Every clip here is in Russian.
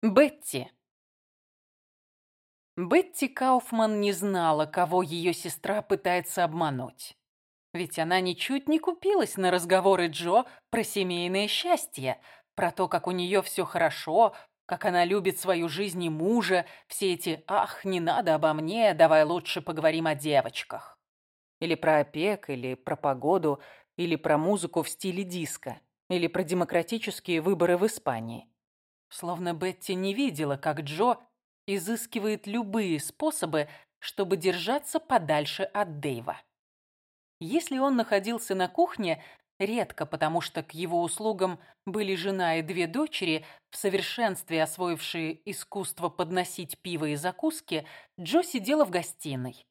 Бетти. Бетти Кауфман не знала, кого ее сестра пытается обмануть. Ведь она ничуть не купилась на разговоры Джо про семейное счастье, про то, как у нее все хорошо, как она любит свою жизнь и мужа, все эти «ах, не надо обо мне, давай лучше поговорим о девочках». Или про опек, или про погоду, или про музыку в стиле диско, или про демократические выборы в Испании. Словно Бетти не видела, как Джо изыскивает любые способы, чтобы держаться подальше от Дэйва. Если он находился на кухне, редко, потому что к его услугам были жена и две дочери, в совершенстве освоившие искусство подносить пиво и закуски, Джо сидела в гостиной.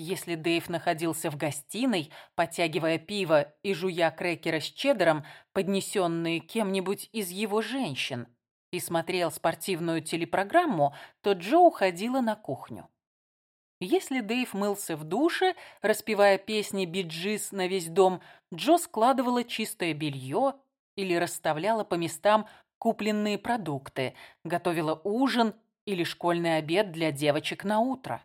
Если Дэйв находился в гостиной, потягивая пиво и жуя крекеры с чеддером, поднесенные кем-нибудь из его женщин, и смотрел спортивную телепрограмму, то Джо уходила на кухню. Если Дэйв мылся в душе, распевая песни биджис на весь дом, Джо складывала чистое белье или расставляла по местам купленные продукты, готовила ужин или школьный обед для девочек на утро.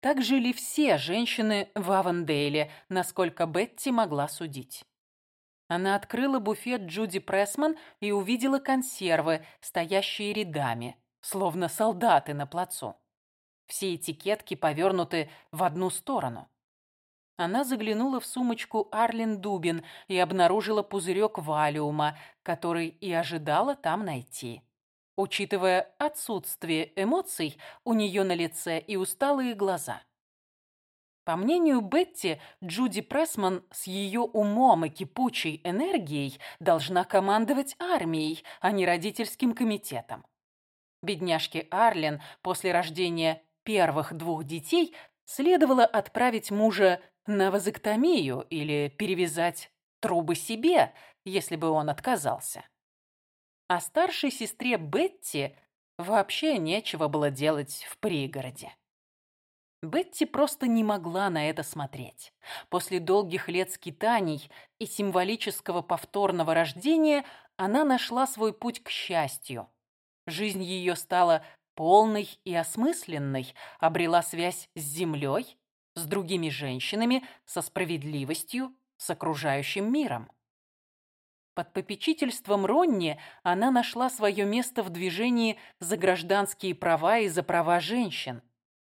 Так жили все женщины в Авандейле, насколько Бетти могла судить. Она открыла буфет Джуди Прессман и увидела консервы, стоящие рядами, словно солдаты на плацу. Все этикетки повернуты в одну сторону. Она заглянула в сумочку Арлин Дубин и обнаружила пузырек валиума, который и ожидала там найти. Учитывая отсутствие эмоций у нее на лице и усталые глаза. По мнению Бетти, Джуди Прессман с ее умом и кипучей энергией должна командовать армией, а не родительским комитетом. Бедняжке Арлен после рождения первых двух детей следовало отправить мужа на вазоктомию или перевязать трубы себе, если бы он отказался. А старшей сестре Бетти вообще нечего было делать в пригороде. Бетти просто не могла на это смотреть. После долгих лет скитаний и символического повторного рождения она нашла свой путь к счастью. Жизнь ее стала полной и осмысленной, обрела связь с землей, с другими женщинами, со справедливостью, с окружающим миром. Под попечительством Ронни она нашла свое место в движении за гражданские права и за права женщин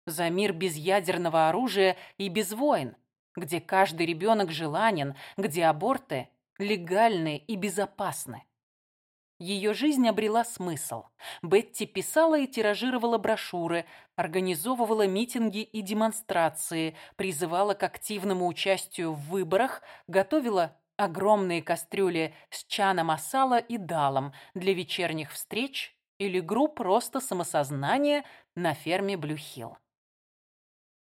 за мир без ядерного оружия и без войн, где каждый ребенок желанен, где аборты легальны и безопасны. Ее жизнь обрела смысл. Бетти писала и тиражировала брошюры, организовывала митинги и демонстрации, призывала к активному участию в выборах, готовила огромные кастрюли с чана масала и далом для вечерних встреч или групп роста самосознания на ферме Блюхилл.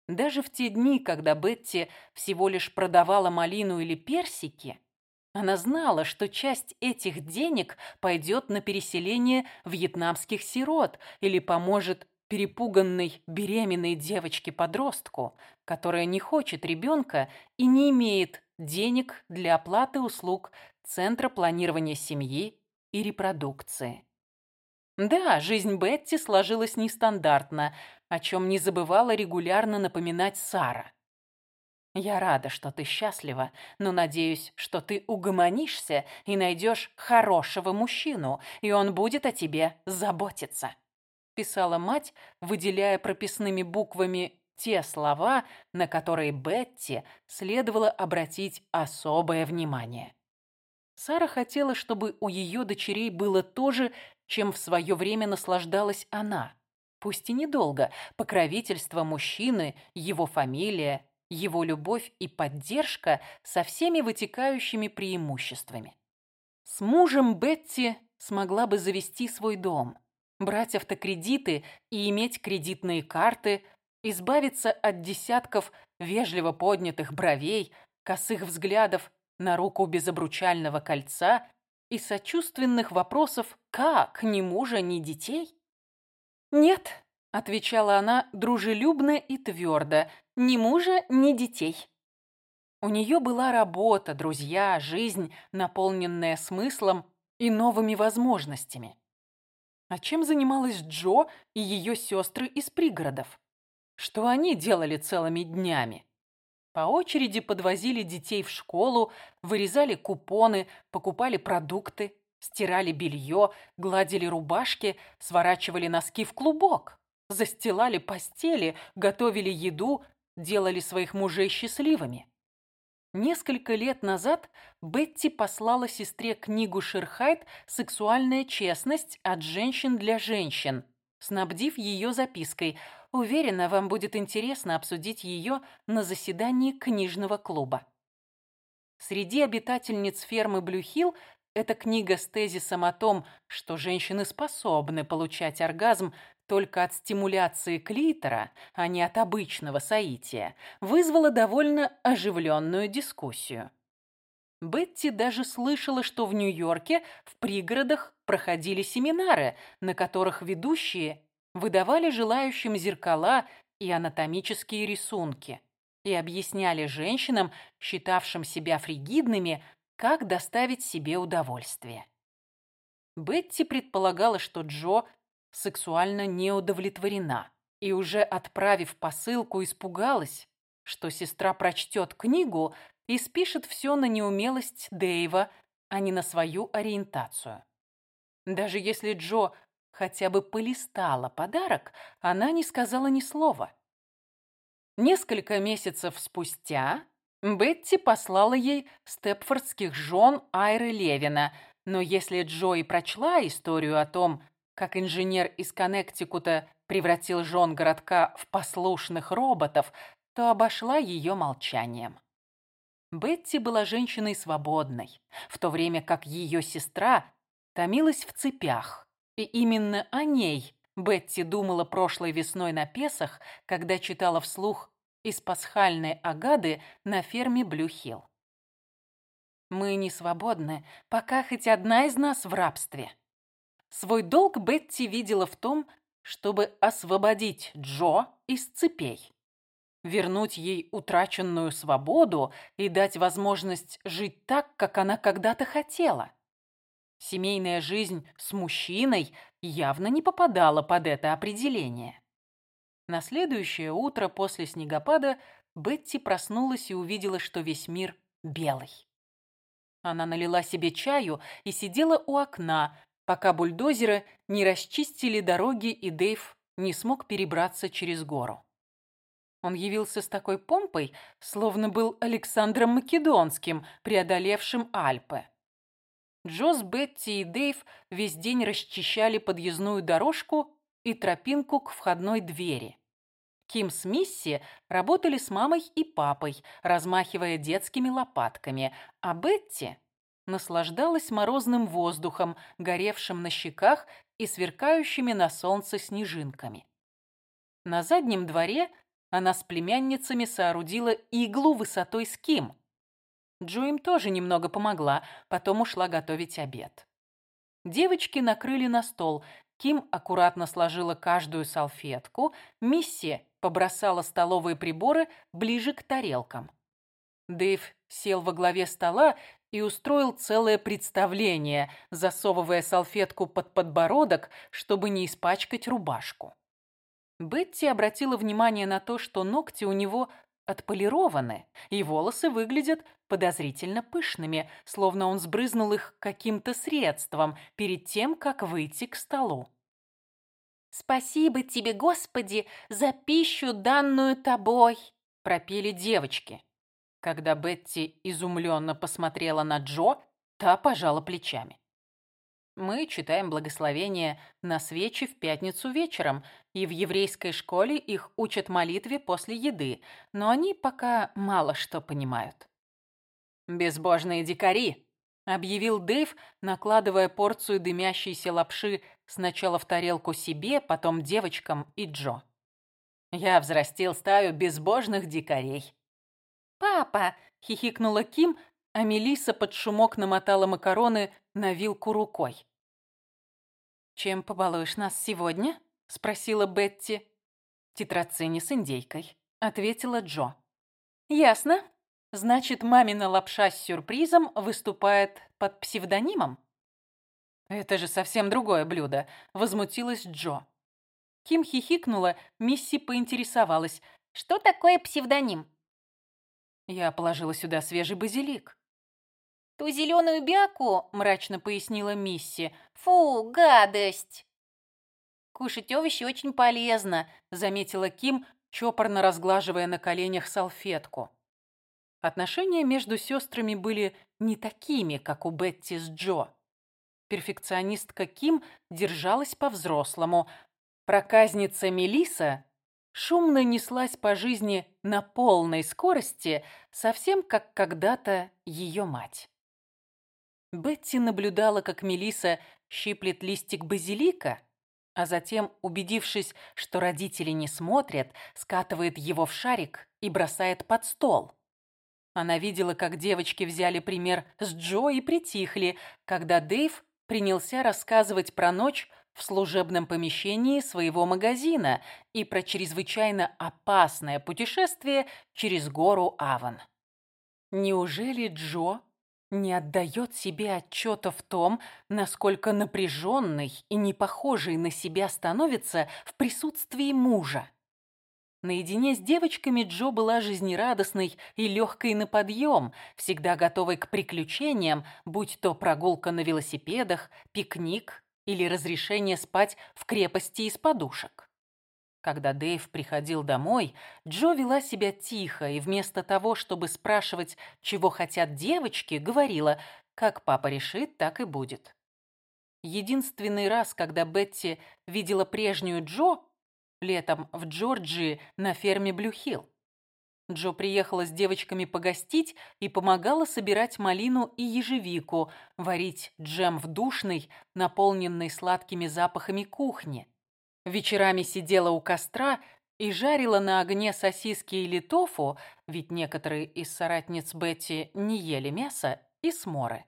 Даже в те дни, когда Бетти всего лишь продавала малину или персики, она знала, что часть этих денег пойдет на переселение вьетнамских сирот или поможет перепуганной беременной девочке-подростку, которая не хочет ребенка и не имеет денег для оплаты услуг Центра планирования семьи и репродукции. Да, жизнь Бетти сложилась нестандартно, о чем не забывала регулярно напоминать Сара. «Я рада, что ты счастлива, но надеюсь, что ты угомонишься и найдешь хорошего мужчину, и он будет о тебе заботиться», писала мать, выделяя прописными буквами те слова, на которые Бетти следовало обратить особое внимание. Сара хотела, чтобы у ее дочерей было то же, чем в свое время наслаждалась она. Пусть и недолго, покровительство мужчины, его фамилия, его любовь и поддержка со всеми вытекающими преимуществами. С мужем Бетти смогла бы завести свой дом, брать автокредиты и иметь кредитные карты, избавиться от десятков вежливо поднятых бровей, косых взглядов на руку без обручального кольца и сочувственных вопросов «как? Ни мужа, ни детей?» «Нет», — отвечала она дружелюбно и твердо, «ни мужа, ни детей». У нее была работа, друзья, жизнь, наполненная смыслом и новыми возможностями. А чем занималась Джо и ее сестры из пригородов? Что они делали целыми днями? По очереди подвозили детей в школу, вырезали купоны, покупали продукты, стирали белье, гладили рубашки, сворачивали носки в клубок, застилали постели, готовили еду, делали своих мужей счастливыми. Несколько лет назад Бетти послала сестре книгу Шерхайт «Сексуальная честность от женщин для женщин», снабдив ее запиской «Уверена, вам будет интересно обсудить ее на заседании книжного клуба». Среди обитательниц фермы Блюхилл эта книга с тезисом о том, что женщины способны получать оргазм только от стимуляции клитора, а не от обычного соития, вызвала довольно оживленную дискуссию. Бетти даже слышала, что в Нью-Йорке в пригородах проходили семинары, на которых ведущие выдавали желающим зеркала и анатомические рисунки и объясняли женщинам, считавшим себя фригидными, как доставить себе удовольствие. Бетти предполагала, что Джо сексуально не удовлетворена и уже отправив посылку, испугалась, что сестра прочтет книгу и спишет все на неумелость Дэйва, а не на свою ориентацию. Даже если Джо хотя бы полистала подарок, она не сказала ни слова. Несколько месяцев спустя Бетти послала ей степфордских жен Айры Левина, но если Джо и прочла историю о том, как инженер из Коннектикута превратил жен городка в послушных роботов, то обошла ее молчанием. Бетти была женщиной свободной, в то время как ее сестра томилась в цепях. И именно о ней Бетти думала прошлой весной на Песах, когда читала вслух из пасхальной агады на ферме Блюхилл. «Мы не свободны, пока хоть одна из нас в рабстве», Свой долг Бетти видела в том, чтобы освободить Джо из цепей, вернуть ей утраченную свободу и дать возможность жить так, как она когда-то хотела. Семейная жизнь с мужчиной явно не попадала под это определение. На следующее утро после снегопада Бетти проснулась и увидела, что весь мир белый. Она налила себе чаю и сидела у окна, пока бульдозеры не расчистили дороги и Дэйв не смог перебраться через гору. Он явился с такой помпой, словно был Александром Македонским, преодолевшим Альпы. Джоз, Бетти и Дэйв весь день расчищали подъездную дорожку и тропинку к входной двери. Ким с Мисси работали с мамой и папой, размахивая детскими лопатками, а Бетти наслаждалась морозным воздухом, горевшим на щеках и сверкающими на солнце снежинками. На заднем дворе она с племянницами соорудила иглу высотой с Ким. Джо им тоже немного помогла, потом ушла готовить обед. Девочки накрыли на стол. Ким аккуратно сложила каждую салфетку, Мисси побросала столовые приборы ближе к тарелкам. Дэйв сел во главе стола и устроил целое представление, засовывая салфетку под подбородок, чтобы не испачкать рубашку. Бетти обратила внимание на то, что ногти у него отполированы, и волосы выглядят подозрительно пышными, словно он сбрызнул их каким-то средством перед тем, как выйти к столу. «Спасибо тебе, Господи, за пищу, данную тобой!» – пропели девочки. Когда Бетти изумленно посмотрела на Джо, та пожала плечами. Мы читаем благословение на свечи в пятницу вечером, и в еврейской школе их учат молитве после еды, но они пока мало что понимают. «Безбожные дикари!» — объявил Дэйв, накладывая порцию дымящейся лапши сначала в тарелку себе, потом девочкам и Джо. «Я взрастил стаю безбожных дикарей. «Папа!» — хихикнула Ким, а Мелисса под шумок намотала макароны на вилку рукой. «Чем побалуешь нас сегодня?» — спросила Бетти. «Тетрацини с индейкой», — ответила Джо. «Ясно. Значит, мамина лапша с сюрпризом выступает под псевдонимом?» «Это же совсем другое блюдо», — возмутилась Джо. Ким хихикнула, Мисси поинтересовалась. «Что такое псевдоним?» Я положила сюда свежий базилик. «Ту зеленую бяку», — мрачно пояснила Мисси. «Фу, гадость!» «Кушать овощи очень полезно», — заметила Ким, чопорно разглаживая на коленях салфетку. Отношения между сестрами были не такими, как у Бетти с Джо. Перфекционистка Ким держалась по-взрослому. Проказница Мелиса шумно неслась по жизни на полной скорости, совсем как когда-то ее мать. Бетти наблюдала, как Мелиса щиплет листик базилика, а затем, убедившись, что родители не смотрят, скатывает его в шарик и бросает под стол. Она видела, как девочки взяли пример с Джо и притихли, когда Дэйв принялся рассказывать про ночь в служебном помещении своего магазина и про чрезвычайно опасное путешествие через гору Аван. Неужели Джо не отдает себе отчета в том, насколько напряженной и не похожей на себя становится в присутствии мужа? Наедине с девочками Джо была жизнерадостной и легкой на подъем, всегда готовой к приключениям, будь то прогулка на велосипедах, пикник или разрешение спать в крепости из подушек. Когда Дэйв приходил домой, Джо вела себя тихо и вместо того, чтобы спрашивать, чего хотят девочки, говорила, как папа решит, так и будет. Единственный раз, когда Бетти видела прежнюю Джо, летом в Джорджии на ферме Блюхилл. Джо приехала с девочками погостить и помогала собирать малину и ежевику, варить джем в душной, наполненной сладкими запахами кухне. Вечерами сидела у костра и жарила на огне сосиски или тофу, ведь некоторые из соратниц Бетти не ели мясо, и сморы.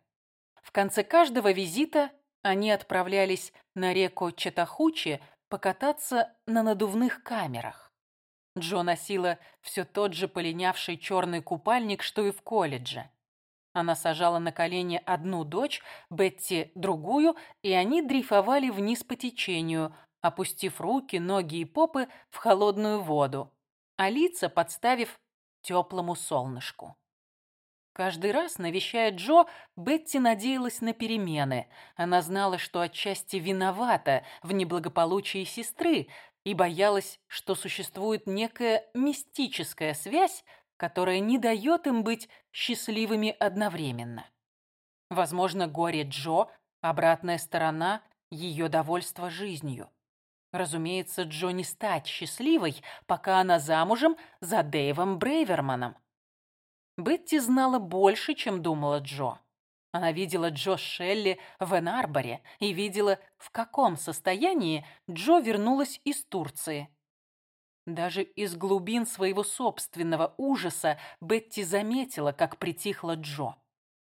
В конце каждого визита они отправлялись на реку Чатахучи покататься на надувных камерах. Джо носила все тот же полинявший черный купальник, что и в колледже. Она сажала на колени одну дочь, Бетти другую, и они дрейфовали вниз по течению, опустив руки, ноги и попы в холодную воду, а лица подставив теплому солнышку. Каждый раз, навещая Джо, Бетти надеялась на перемены. Она знала, что отчасти виновата в неблагополучии сестры и боялась, что существует некая мистическая связь, которая не дает им быть счастливыми одновременно. Возможно, горе Джо – обратная сторона ее довольства жизнью. Разумеется, Джо не стать счастливой, пока она замужем за Дэйвом Брейверманом. Бетти знала больше, чем думала Джо. Она видела Джо Шелли в Энарборе и видела, в каком состоянии Джо вернулась из Турции. Даже из глубин своего собственного ужаса Бетти заметила, как притихла Джо,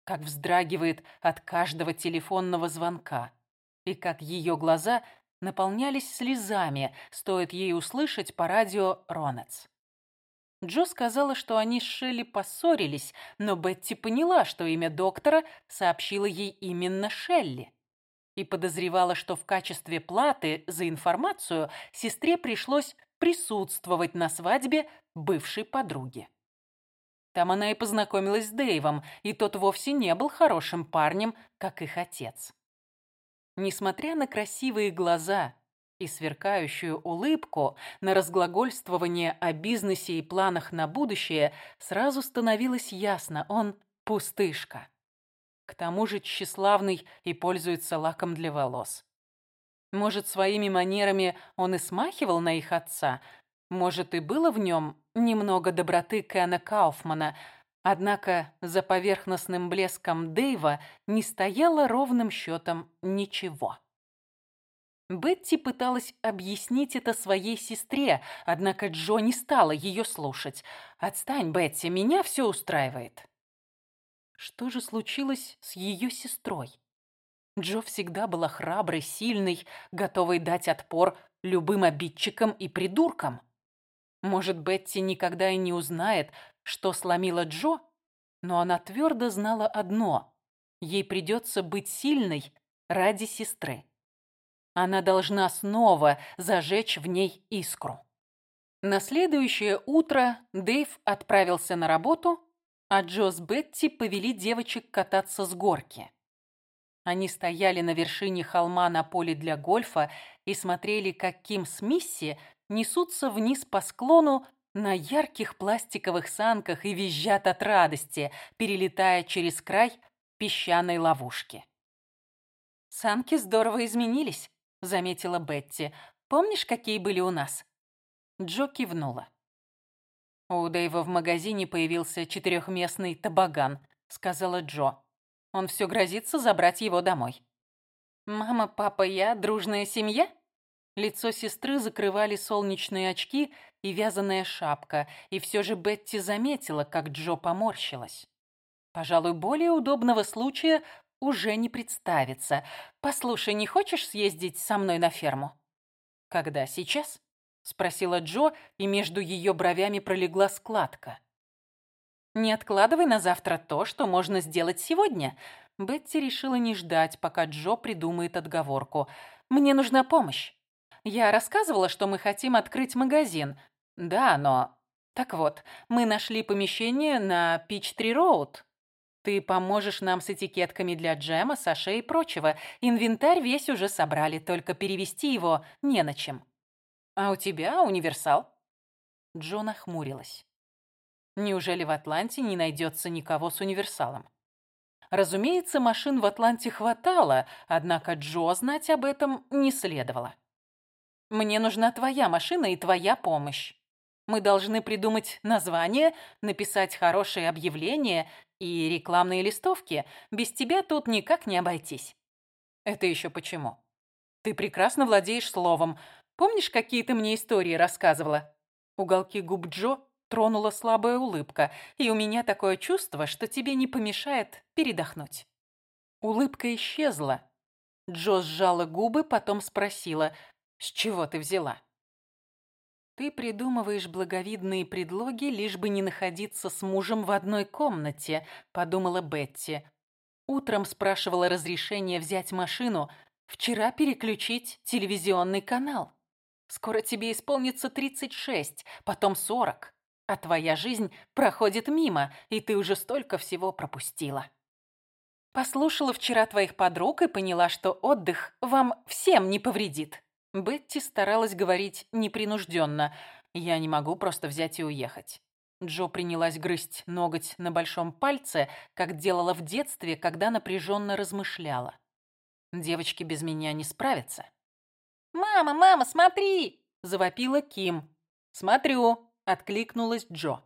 как вздрагивает от каждого телефонного звонка и как ее глаза наполнялись слезами, стоит ей услышать по радио «Ронец». Джо сказала, что они с Шелли поссорились, но Бетти поняла, что имя доктора сообщила ей именно Шелли. И подозревала, что в качестве платы за информацию сестре пришлось присутствовать на свадьбе бывшей подруги. Там она и познакомилась с Дэйвом, и тот вовсе не был хорошим парнем, как их отец. Несмотря на красивые глаза и сверкающую улыбку, на разглагольствование о бизнесе и планах на будущее, сразу становилось ясно, он пустышка. К тому же тщеславный и пользуется лаком для волос. Может, своими манерами он и смахивал на их отца, может, и было в нем немного доброты Кена Кауфмана – Однако за поверхностным блеском Дэйва не стояло ровным счетом ничего. Бетти пыталась объяснить это своей сестре, однако Джо не стала ее слушать. «Отстань, Бетти, меня все устраивает». Что же случилось с ее сестрой? Джо всегда была храброй, сильной, готовой дать отпор любым обидчикам и придуркам. Может, Бетти никогда и не узнает, что сломила Джо, но она твердо знала одно – ей придется быть сильной ради сестры. Она должна снова зажечь в ней искру. На следующее утро Дэйв отправился на работу, а Джо с Бетти повели девочек кататься с горки. Они стояли на вершине холма на поле для гольфа и смотрели, как Ким с Мисси несутся вниз по склону на ярких пластиковых санках и визжат от радости, перелетая через край песчаной ловушки. «Санки здорово изменились», — заметила Бетти. «Помнишь, какие были у нас?» Джо кивнула. «У Дэйва в магазине появился четырехместный табаган», — сказала Джо. «Он все грозится забрать его домой». «Мама, папа, я дружная семья?» Лицо сестры закрывали солнечные очки и вязаная шапка, и все же Бетти заметила, как Джо поморщилась. Пожалуй, более удобного случая уже не представится. Послушай, не хочешь съездить со мной на ферму? Когда сейчас? Спросила Джо, и между ее бровями пролегла складка. Не откладывай на завтра то, что можно сделать сегодня. Бетти решила не ждать, пока Джо придумает отговорку. Мне нужна помощь. Я рассказывала, что мы хотим открыть магазин. Да, но... Так вот, мы нашли помещение на Пич-Три-Роуд. Ты поможешь нам с этикетками для джема, саше и прочего. Инвентарь весь уже собрали, только перевести его не на чем. А у тебя универсал?» Джо нахмурилась. Неужели в Атланте не найдется никого с универсалом? Разумеется, машин в Атланте хватало, однако Джо знать об этом не следовало. Мне нужна твоя машина и твоя помощь. Мы должны придумать название, написать хорошее объявление и рекламные листовки. Без тебя тут никак не обойтись. Это еще почему? Ты прекрасно владеешь словом. Помнишь, какие ты мне истории рассказывала? Уголки губ Джо тронула слабая улыбка, и у меня такое чувство, что тебе не помешает передохнуть. Улыбка исчезла. Джо сжала губы, потом спросила, с чего ты взяла? Ты придумываешь благовидные предлоги, лишь бы не находиться с мужем в одной комнате, подумала Бетти. Утром спрашивала разрешение взять машину, вчера переключить телевизионный канал. Скоро тебе исполнится 36, потом 40, а твоя жизнь проходит мимо, и ты уже столько всего пропустила. Послушала вчера твоих подруг и поняла, что отдых вам всем не повредит. Бетти старалась говорить непринужденно. «Я не могу просто взять и уехать». Джо принялась грызть ноготь на большом пальце, как делала в детстве, когда напряженно размышляла. «Девочки без меня не справятся». «Мама, мама, смотри!» – завопила Ким. «Смотрю», – откликнулась Джо.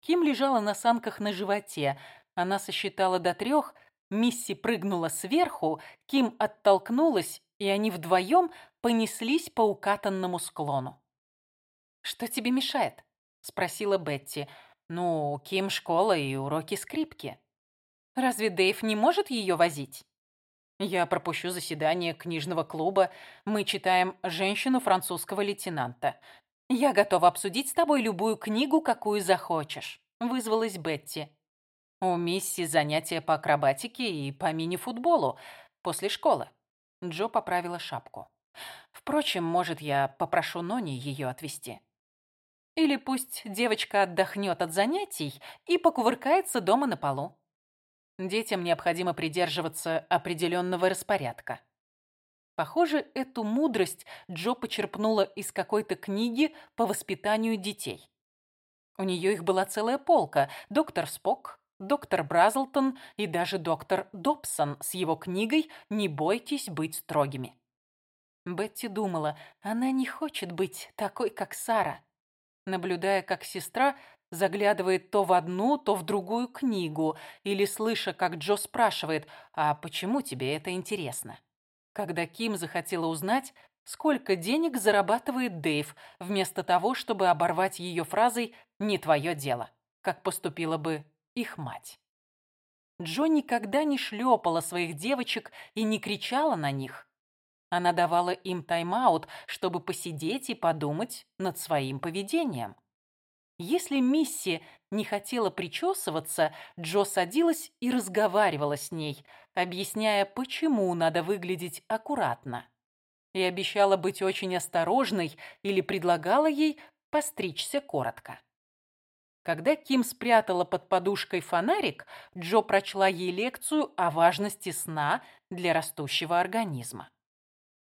Ким лежала на санках на животе. Она сосчитала до трех, Мисси прыгнула сверху, Ким оттолкнулась, и они вдвоем понеслись по укатанному склону. «Что тебе мешает?» – спросила Бетти. «Ну, Ким школа и уроки скрипки. Разве Дэйв не может ее возить?» «Я пропущу заседание книжного клуба. Мы читаем «Женщину французского лейтенанта». Я готова обсудить с тобой любую книгу, какую захочешь», – вызвалась Бетти. «У Мисси занятия по акробатике и по мини-футболу после школы». Джо поправила шапку. Впрочем, может, я попрошу Нони ее отвезти. Или пусть девочка отдохнет от занятий и покувыркается дома на полу. Детям необходимо придерживаться определенного распорядка. Похоже, эту мудрость Джо почерпнула из какой-то книги по воспитанию детей. У нее их была целая полка. Доктор Спок, доктор Бразлтон и даже доктор Добсон с его книгой «Не бойтесь быть строгими». Бетти думала, она не хочет быть такой, как Сара. Наблюдая, как сестра заглядывает то в одну, то в другую книгу, или слыша, как Джо спрашивает, «А почему тебе это интересно?» Когда Ким захотела узнать, сколько денег зарабатывает Дэйв, вместо того, чтобы оборвать ее фразой «не твое дело», как поступила бы их мать. Джо никогда не шлепала своих девочек и не кричала на них. Она давала им тайм-аут, чтобы посидеть и подумать над своим поведением. Если Мисси не хотела причесываться, Джо садилась и разговаривала с ней, объясняя, почему надо выглядеть аккуратно. И обещала быть очень осторожной или предлагала ей постричься коротко. Когда Ким спрятала под подушкой фонарик, Джо прочла ей лекцию о важности сна для растущего организма.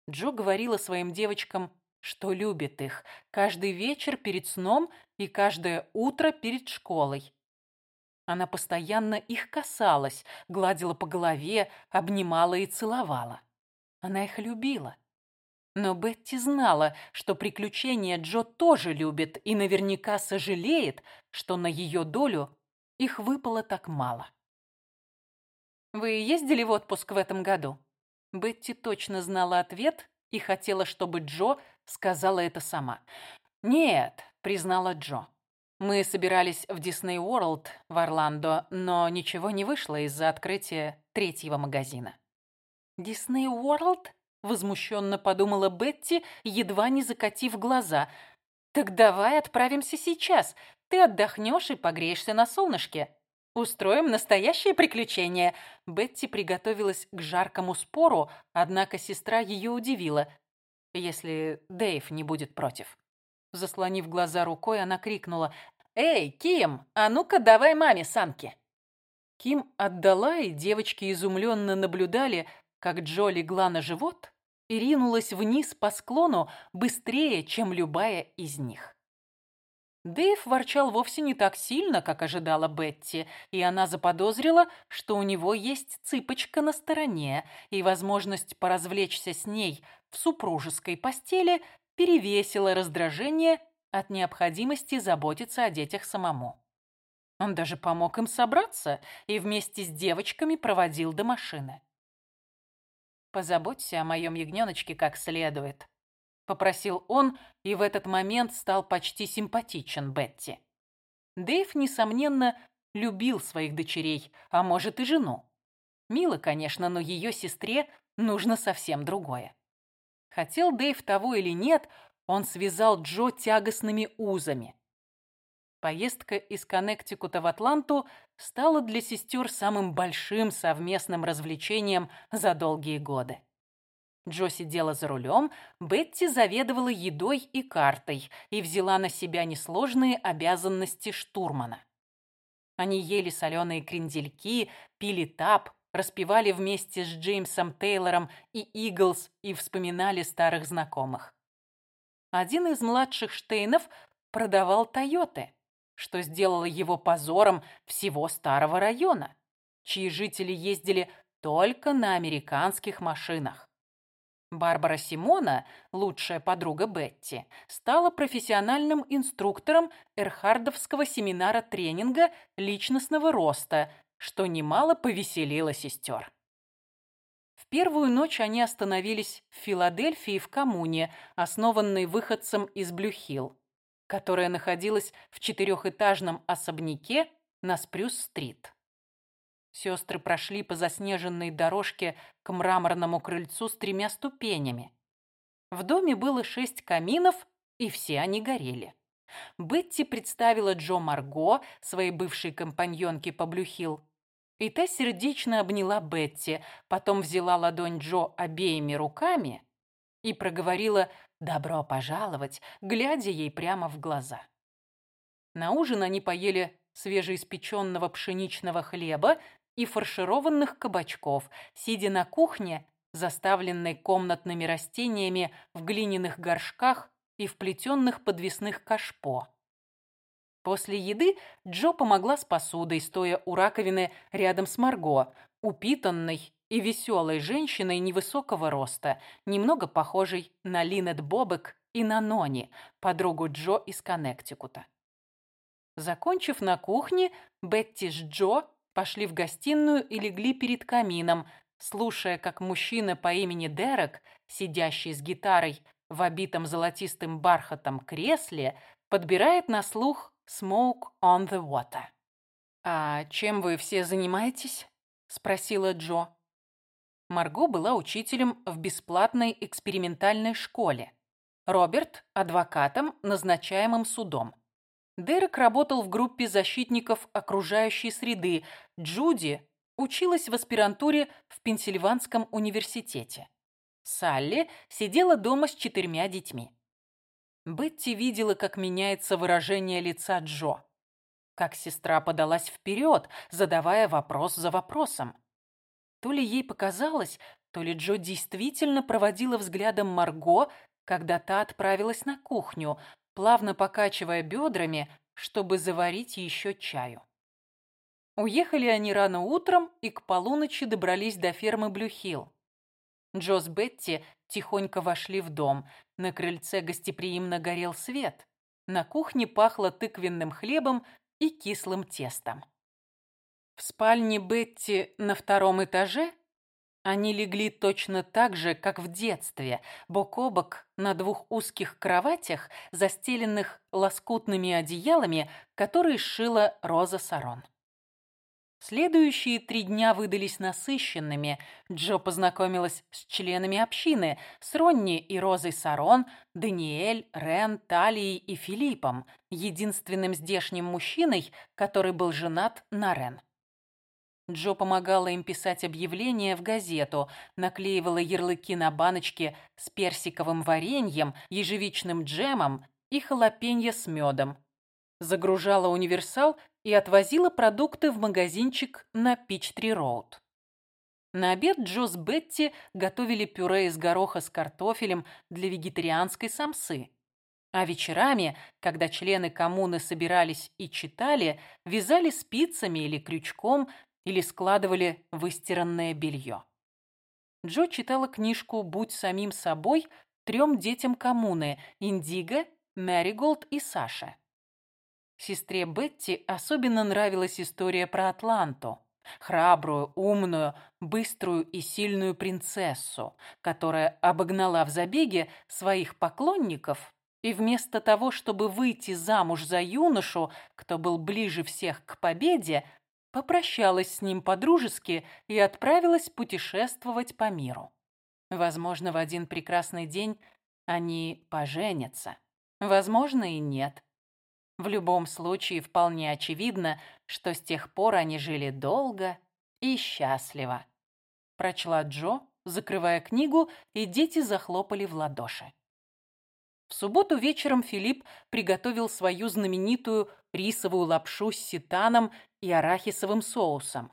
Джо говорила своим девочкам, что любит их каждый вечер перед сном и каждое утро перед школой. Она постоянно их касалась, гладила по голове, обнимала и целовала. Она их любила. Но Бетти знала, что приключения Джо тоже любит и наверняка сожалеет, что на ее долю их выпало так мало. «Вы ездили в отпуск в этом году?» Бетти точно знала ответ и хотела, чтобы Джо сказала это сама. «Нет», — признала Джо. «Мы собирались в Дисней Уорлд в Орландо, но ничего не вышло из-за открытия третьего магазина». «Дисней Уорлд?» Возмущенно подумала Бетти, едва не закатив глаза. «Так давай отправимся сейчас. Ты отдохнешь и погреешься на солнышке. Устроим настоящее приключение». Бетти приготовилась к жаркому спору, однако сестра ее удивила. «Если Дэйв не будет против». Заслонив глаза рукой, она крикнула. «Эй, Ким, а ну-ка давай маме санки!» Ким отдала, и девочки изумленно наблюдали, как Джо легла на живот, и ринулась вниз по склону быстрее, чем любая из них. Дэйв ворчал вовсе не так сильно, как ожидала Бетти, и она заподозрила, что у него есть цыпочка на стороне, и возможность поразвлечься с ней в супружеской постели перевесила раздражение от необходимости заботиться о детях самому. Он даже помог им собраться и вместе с девочками проводил до машины. «Позаботься о моем ягненочке как следует», — попросил он, и в этот момент стал почти симпатичен Бетти. Дэйв, несомненно, любил своих дочерей, а может и жену. Мило, конечно, но ее сестре нужно совсем другое. Хотел Дэйв того или нет, он связал Джо тягостными узами. Поездка из Коннектикута в Атланту стала для сестер самым большим совместным развлечением за долгие годы. Джо сидела за рулем, Бетти заведовала едой и картой и взяла на себя несложные обязанности штурмана. Они ели соленые крендельки, пили тап, распевали вместе с Джеймсом Тейлором и Иглс и вспоминали старых знакомых. Один из младших Штейнов продавал Тойоты что сделало его позором всего старого района, чьи жители ездили только на американских машинах. Барбара Симона, лучшая подруга Бетти, стала профессиональным инструктором Эрхардовского семинара тренинга личностного роста, что немало повеселило сестер. В первую ночь они остановились в Филадельфии в коммуне, основанной выходцем из Блюхилл которая находилась в четырехэтажном особняке на Спрюс-стрит. Сестры прошли по заснеженной дорожке к мраморному крыльцу с тремя ступенями. В доме было шесть каминов, и все они горели. Бетти представила Джо Марго, своей бывшей компаньонке по Блюхилл, и та сердечно обняла Бетти, потом взяла ладонь Джо обеими руками и проговорила «добро пожаловать», глядя ей прямо в глаза. На ужин они поели свежеиспеченного пшеничного хлеба и фаршированных кабачков, сидя на кухне, заставленной комнатными растениями в глиняных горшках и в плетенных подвесных кашпо. После еды Джо помогла с посудой, стоя у раковины рядом с Марго, упитанной и веселой женщиной невысокого роста, немного похожей на Линет Бобек и на Нони, подругу Джо из Коннектикута. Закончив на кухне, Бетти с Джо пошли в гостиную и легли перед камином, слушая, как мужчина по имени Дерек, сидящий с гитарой в обитом золотистым бархатом кресле, подбирает на слух «Smoke on the Water». «А чем вы все занимаетесь?» – спросила Джо. Марго была учителем в бесплатной экспериментальной школе. Роберт – адвокатом, назначаемым судом. Дерек работал в группе защитников окружающей среды. Джуди училась в аспирантуре в Пенсильванском университете. Салли сидела дома с четырьмя детьми. Бетти видела, как меняется выражение лица Джо. Как сестра подалась вперед, задавая вопрос за вопросом. То ли ей показалось, то ли Джо действительно проводила взглядом Марго, когда та отправилась на кухню, плавно покачивая бедрами, чтобы заварить еще чаю. Уехали они рано утром и к полуночи добрались до фермы Блюхилл. Джо с Бетти тихонько вошли в дом. На крыльце гостеприимно горел свет. На кухне пахло тыквенным хлебом и кислым тестом. В спальне Бетти на втором этаже они легли точно так же, как в детстве, бок о бок на двух узких кроватях, застеленных лоскутными одеялами, которые сшила Роза Сарон. Следующие три дня выдались насыщенными. Джо познакомилась с членами общины, с Ронни и Розой Сарон, Даниэль, Рен, Талией и Филиппом, единственным здешним мужчиной, который был женат на Рен. Джо помогала им писать объявления в газету, наклеивала ярлыки на баночки с персиковым вареньем, ежевичным джемом и халапеньо с медом. Загружала универсал и отвозила продукты в магазинчик на Пичтри-Роуд. На обед Джо с Бетти готовили пюре из гороха с картофелем для вегетарианской самсы. А вечерами, когда члены коммуны собирались и читали, вязали спицами или крючком, или складывали выстиранное белье. Джо читала книжку «Будь самим собой» трем детям коммуны – Индиго, Мэриголд и Саше. Сестре Бетти особенно нравилась история про Атланту. Храбрую, умную, быструю и сильную принцессу, которая обогнала в забеге своих поклонников и вместо того, чтобы выйти замуж за юношу, кто был ближе всех к победе, попрощалась с ним по-дружески и отправилась путешествовать по миру. Возможно, в один прекрасный день они поженятся. Возможно, и нет. В любом случае, вполне очевидно, что с тех пор они жили долго и счастливо. Прочла Джо, закрывая книгу, и дети захлопали в ладоши. В субботу вечером Филипп приготовил свою знаменитую рисовую лапшу с сетаном и арахисовым соусом.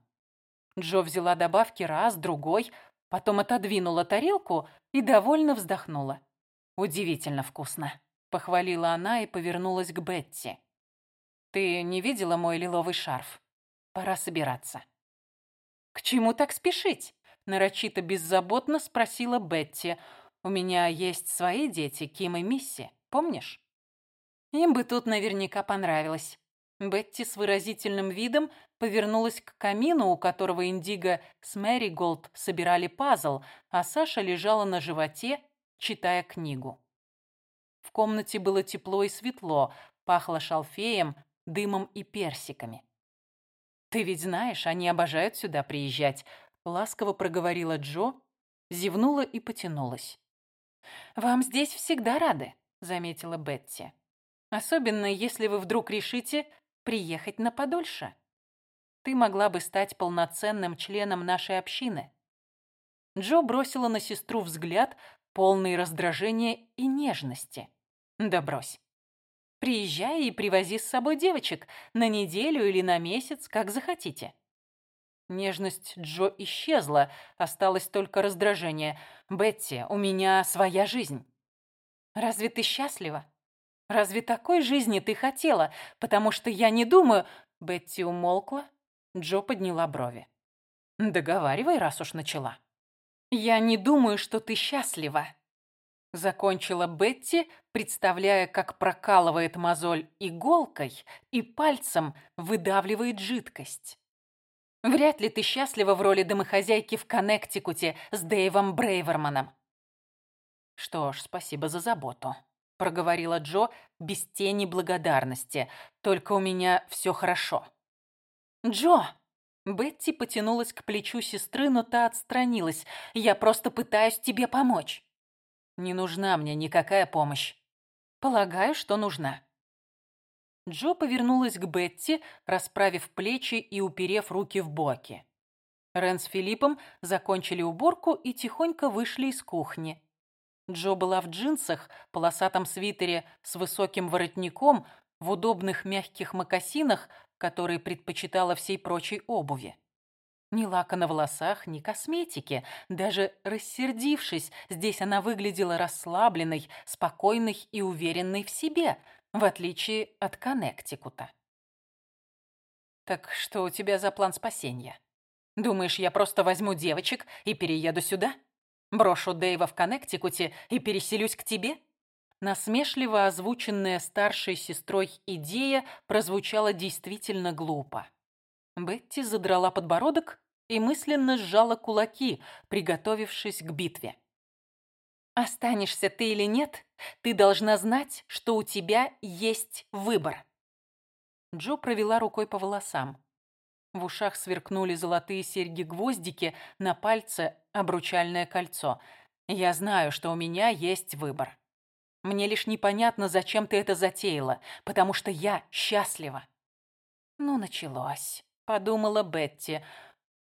Джо взяла добавки раз, другой, потом отодвинула тарелку и довольно вздохнула. Удивительно вкусно похвалила она и повернулась к Бетти. «Ты не видела мой лиловый шарф? Пора собираться». «К чему так спешить?» – нарочито беззаботно спросила Бетти. «У меня есть свои дети, Ким и Мисси, помнишь?» Им бы тут наверняка понравилось. Бетти с выразительным видом повернулась к камину, у которого Индиго с Мэри Голд собирали пазл, а Саша лежала на животе, читая книгу. В комнате было тепло и светло, пахло шалфеем, дымом и персиками. «Ты ведь знаешь, они обожают сюда приезжать», — ласково проговорила Джо, зевнула и потянулась. «Вам здесь всегда рады», — заметила Бетти. «Особенно, если вы вдруг решите приехать на подольше. Ты могла бы стать полноценным членом нашей общины». Джо бросила на сестру взгляд, полный раздражения и нежности. Да брось. Приезжай и привози с собой девочек на неделю или на месяц, как захотите. Нежность Джо исчезла, осталось только раздражение. «Бетти, у меня своя жизнь». «Разве ты счастлива? Разве такой жизни ты хотела? Потому что я не думаю...» Бетти умолкла, Джо подняла брови. «Договаривай, раз уж начала». «Я не думаю, что ты счастлива», — закончила Бетти, представляя, как прокалывает мозоль иголкой и пальцем выдавливает жидкость. «Вряд ли ты счастлива в роли домохозяйки в Коннектикуте с Дэйвом Брейверманом». «Что ж, спасибо за заботу», — проговорила Джо без тени благодарности. «Только у меня все хорошо». «Джо!» Бетти потянулась к плечу сестры, но та отстранилась. «Я просто пытаюсь тебе помочь». «Не нужна мне никакая помощь». «Полагаю, что нужна». Джо повернулась к Бетти, расправив плечи и уперев руки в боки. Рен с Филиппом закончили уборку и тихонько вышли из кухни. Джо была в джинсах, полосатом свитере с высоким воротником, в удобных мягких мокасинах, которые предпочитала всей прочей обуви. Ни лака на волосах, ни косметики. Даже рассердившись, здесь она выглядела расслабленной, спокойной и уверенной в себе, в отличие от Коннектикута. «Так что у тебя за план спасения? Думаешь, я просто возьму девочек и перееду сюда? Брошу Дэйва в Коннектикуте и переселюсь к тебе?» Насмешливо озвученная старшей сестрой идея прозвучала действительно глупо. Бетти задрала подбородок и мысленно сжала кулаки, приготовившись к битве. «Останешься ты или нет, ты должна знать, что у тебя есть выбор». Джо провела рукой по волосам. В ушах сверкнули золотые серьги-гвоздики, на пальце обручальное кольцо. «Я знаю, что у меня есть выбор. Мне лишь непонятно, зачем ты это затеяла, потому что я счастлива». «Ну, началось», — подумала Бетти.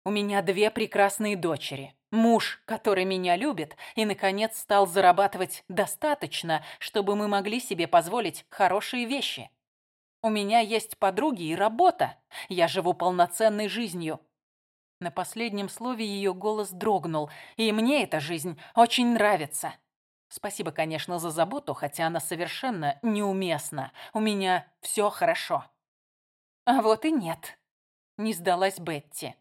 У меня две прекрасные дочери. Муж, который меня любит, и, наконец, стал зарабатывать достаточно, чтобы мы могли себе позволить хорошие вещи. У меня есть подруги и работа. Я живу полноценной жизнью. На последнем слове ее голос дрогнул, и мне эта жизнь очень нравится. Спасибо, конечно, за заботу, хотя она совершенно неуместна. У меня все хорошо. А вот и нет. Не сдалась Бетти.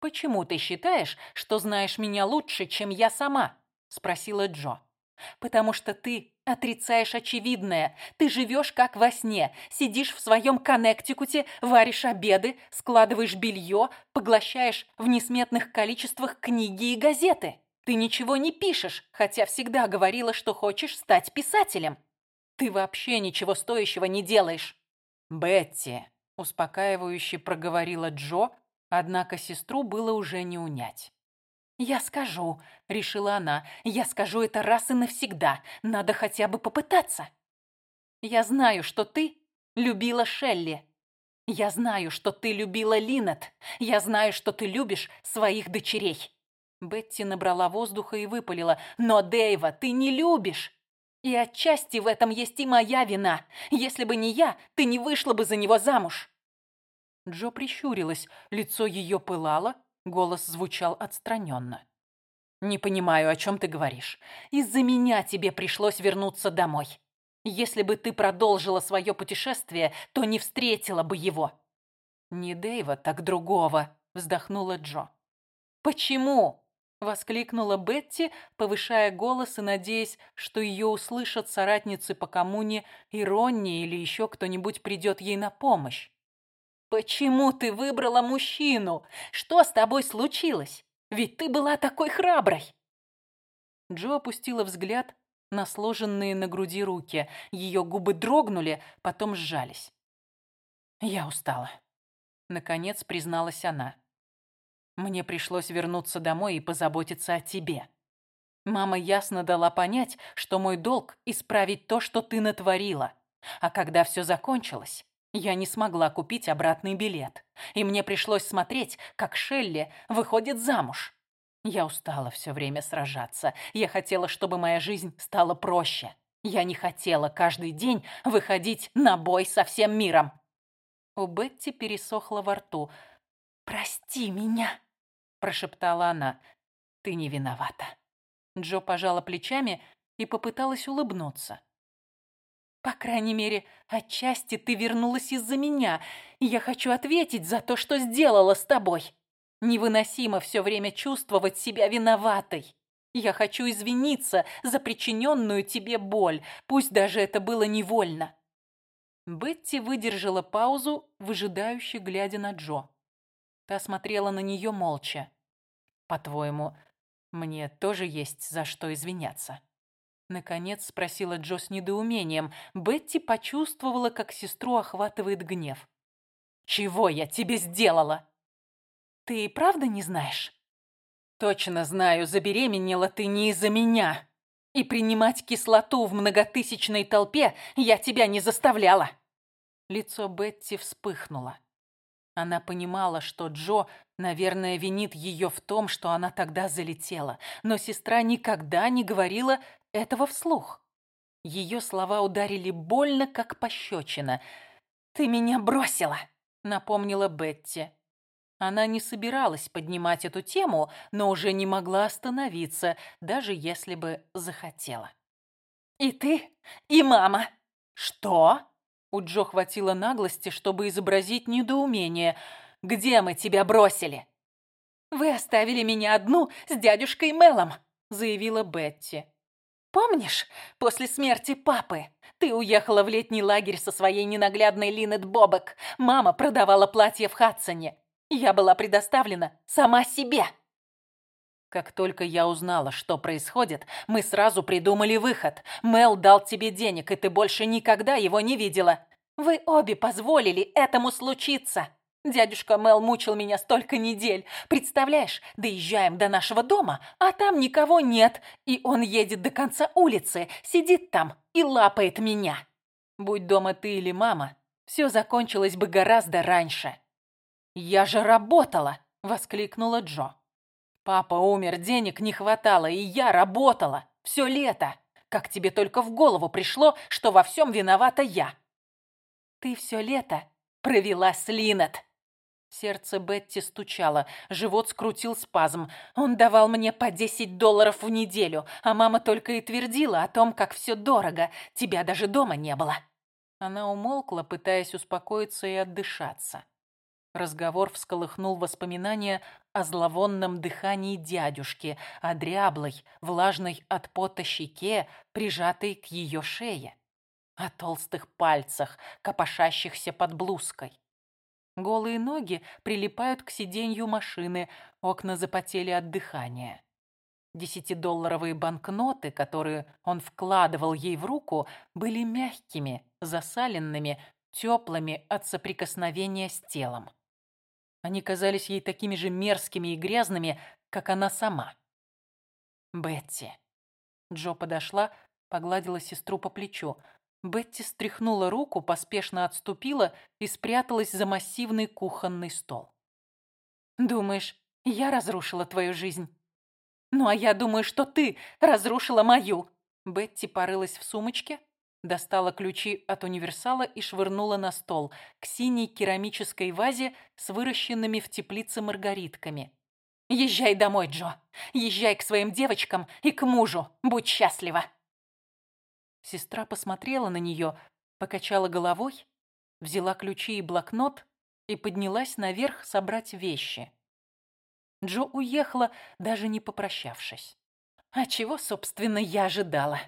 «Почему ты считаешь, что знаешь меня лучше, чем я сама?» – спросила Джо. «Потому что ты отрицаешь очевидное. Ты живешь как во сне, сидишь в своем Коннектикуте, варишь обеды, складываешь белье, поглощаешь в несметных количествах книги и газеты. Ты ничего не пишешь, хотя всегда говорила, что хочешь стать писателем. Ты вообще ничего стоящего не делаешь». «Бетти», – успокаивающе проговорила Джо, Однако сестру было уже не унять. «Я скажу», — решила она, — «я скажу это раз и навсегда. Надо хотя бы попытаться. Я знаю, что ты любила Шелли. Я знаю, что ты любила Линет. Я знаю, что ты любишь своих дочерей». Бетти набрала воздуха и выпалила. «Но Дэйва ты не любишь!» «И отчасти в этом есть и моя вина. Если бы не я, ты не вышла бы за него замуж». Джо прищурилась, лицо ее пылало, голос звучал отстраненно. «Не понимаю, о чем ты говоришь. Из-за меня тебе пришлось вернуться домой. Если бы ты продолжила свое путешествие, то не встретила бы его». «Не Дэйва, так другого», — вздохнула Джо. «Почему?» — воскликнула Бетти, повышая голос и надеясь, что ее услышат соратницы по коммуне и Ронни или еще кто-нибудь придет ей на помощь. «Почему ты выбрала мужчину? Что с тобой случилось? Ведь ты была такой храброй!» Джо опустила взгляд на сложенные на груди руки. Ее губы дрогнули, потом сжались. «Я устала», — наконец призналась она. «Мне пришлось вернуться домой и позаботиться о тебе. Мама ясно дала понять, что мой долг — исправить то, что ты натворила. А когда все закончилось, я не смогла купить обратный билет, и мне пришлось смотреть, как Шелли выходит замуж. Я устала все время сражаться. Я хотела, чтобы моя жизнь стала проще. Я не хотела каждый день выходить на бой со всем миром. У Бетти пересохло во рту. «Прости меня», – прошептала она. «Ты не виновата». Джо пожала плечами и попыталась улыбнуться. По крайней мере, отчасти ты вернулась из-за меня, я хочу ответить за то, что сделала с тобой. Невыносимо все время чувствовать себя виноватой. Я хочу извиниться за причиненную тебе боль, пусть даже это было невольно». Бетти выдержала паузу, выжидающе глядя на Джо. Та смотрела на нее молча. «По-твоему, мне тоже есть за что извиняться?» Наконец спросила Джо с недоумением. Бетти почувствовала, как сестру охватывает гнев. «Чего я тебе сделала?» «Ты и правда не знаешь?» «Точно знаю, забеременела ты не из-за меня. И принимать кислоту в многотысячной толпе я тебя не заставляла». Лицо Бетти вспыхнуло. Она понимала, что Джо, наверное, винит ее в том, что она тогда залетела, но сестра никогда не говорила этого вслух. Ее слова ударили больно, как пощечина. «Ты меня бросила!» — напомнила Бетти. Она не собиралась поднимать эту тему, но уже не могла остановиться, даже если бы захотела. «И ты, и мама!» «Что?» У Джо хватило наглости, чтобы изобразить недоумение. «Где мы тебя бросили?» «Вы оставили меня одну с дядюшкой Мелом», — заявила Бетти. «Помнишь, после смерти папы ты уехала в летний лагерь со своей ненаглядной Линет Бобок? Мама продавала платье в Хадсоне. Я была предоставлена сама себе». Как только я узнала, что происходит, мы сразу придумали выход. Мел дал тебе денег, и ты больше никогда его не видела. Вы обе позволили этому случиться. Дядюшка Мел мучил меня столько недель. Представляешь, доезжаем до нашего дома, а там никого нет, и он едет до конца улицы, сидит там и лапает меня. Будь дома ты или мама, все закончилось бы гораздо раньше. «Я же работала!» — воскликнула Джо. Папа умер, денег не хватало, и я работала. Все лето. Как тебе только в голову пришло, что во всем виновата я? Ты все лето провела с Линет. Сердце Бетти стучало, живот скрутил спазм. Он давал мне по 10 долларов в неделю, а мама только и твердила о том, как все дорого. Тебя даже дома не было. Она умолкла, пытаясь успокоиться и отдышаться. Разговор всколыхнул воспоминания о зловонном дыхании дядюшки, о дряблой, влажной от пота щеке, прижатой к ее шее, о толстых пальцах, копошащихся под блузкой. Голые ноги прилипают к сиденью машины, окна запотели от дыхания. Десятидолларовые банкноты, которые он вкладывал ей в руку, были мягкими, засаленными, теплыми от соприкосновения с телом. Они казались ей такими же мерзкими и грязными, как она сама. «Бетти». Джо подошла, погладила сестру по плечу. Бетти стряхнула руку, поспешно отступила и спряталась за массивный кухонный стол. «Думаешь, я разрушила твою жизнь?» «Ну, а я думаю, что ты разрушила мою!» Бетти порылась в сумочке, Достала ключи от универсала и швырнула на стол, к синей керамической вазе с выращенными в теплице маргаритками. «Езжай домой, Джо! Езжай к своим девочкам и к мужу! Будь счастлива!» Сестра посмотрела на нее, покачала головой, взяла ключи и блокнот и поднялась наверх собрать вещи. Джо уехала, даже не попрощавшись. А чего, собственно, я ожидала?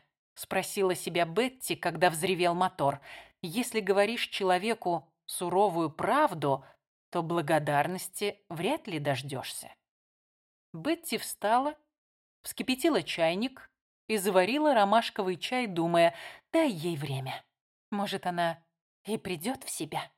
Спросила себя Бетти, когда взревел мотор. Если говоришь человеку суровую правду, то благодарности вряд ли дождешься. Бетти встала, вскипятила чайник и заварила ромашковый чай, думая, дай ей время. Может, она и придет в себя.